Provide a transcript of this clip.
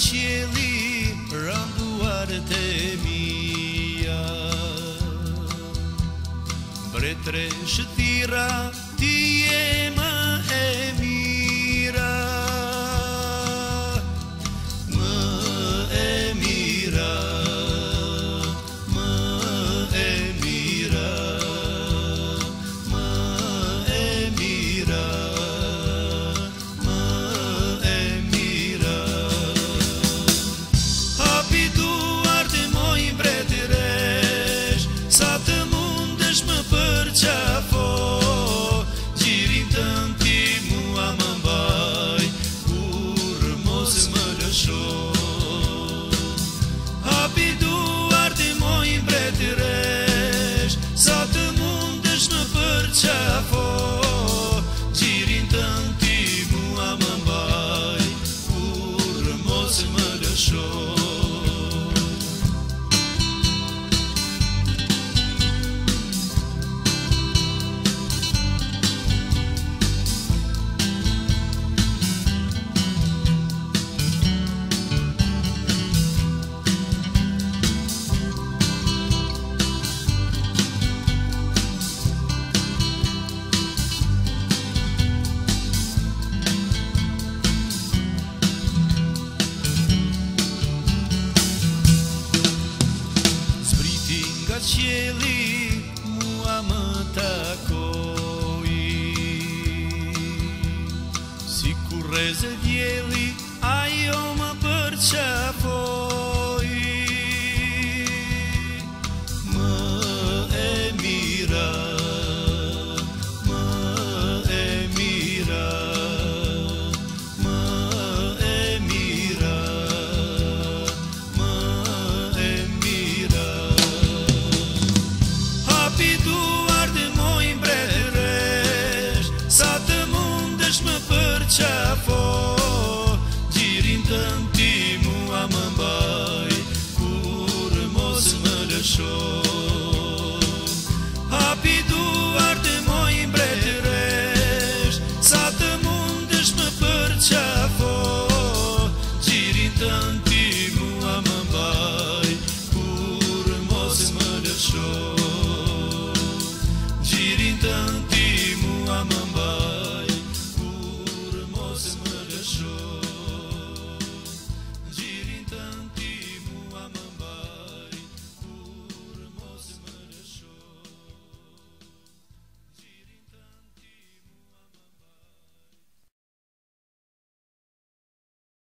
qeli rënduar të mija Bre tre shëtira ti e qjeli mua më takoi si kur rreze djeli 手。